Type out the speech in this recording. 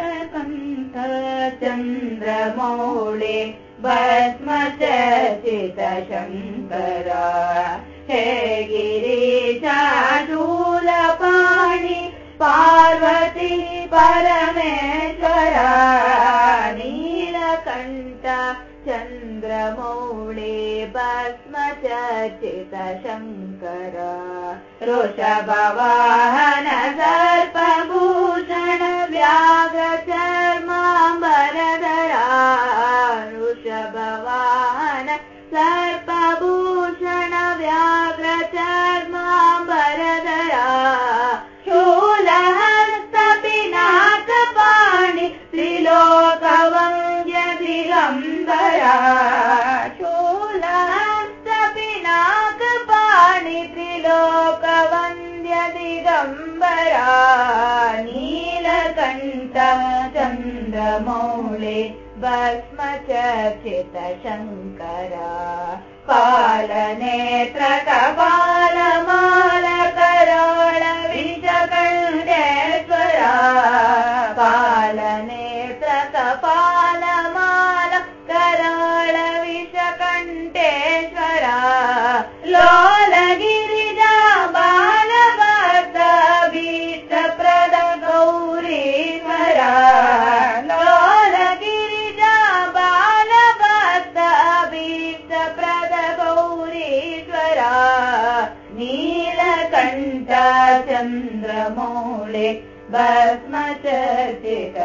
नीलकण्ठ चन्द्रमौळे भस्म हे गिरिशाशूलपाणि पार्वती परमेश्वरा। नीलकण्ठ चन्द्रमौळे भस्म चर्चितशङ्कर ऋषभवाहन व्याघ्रचर्माम्बरधरा ऋषभवाहन सर्पभूषण चन्द्रमौळे भस्म चर्चित चन्द्रमौळे भस्म चर्चित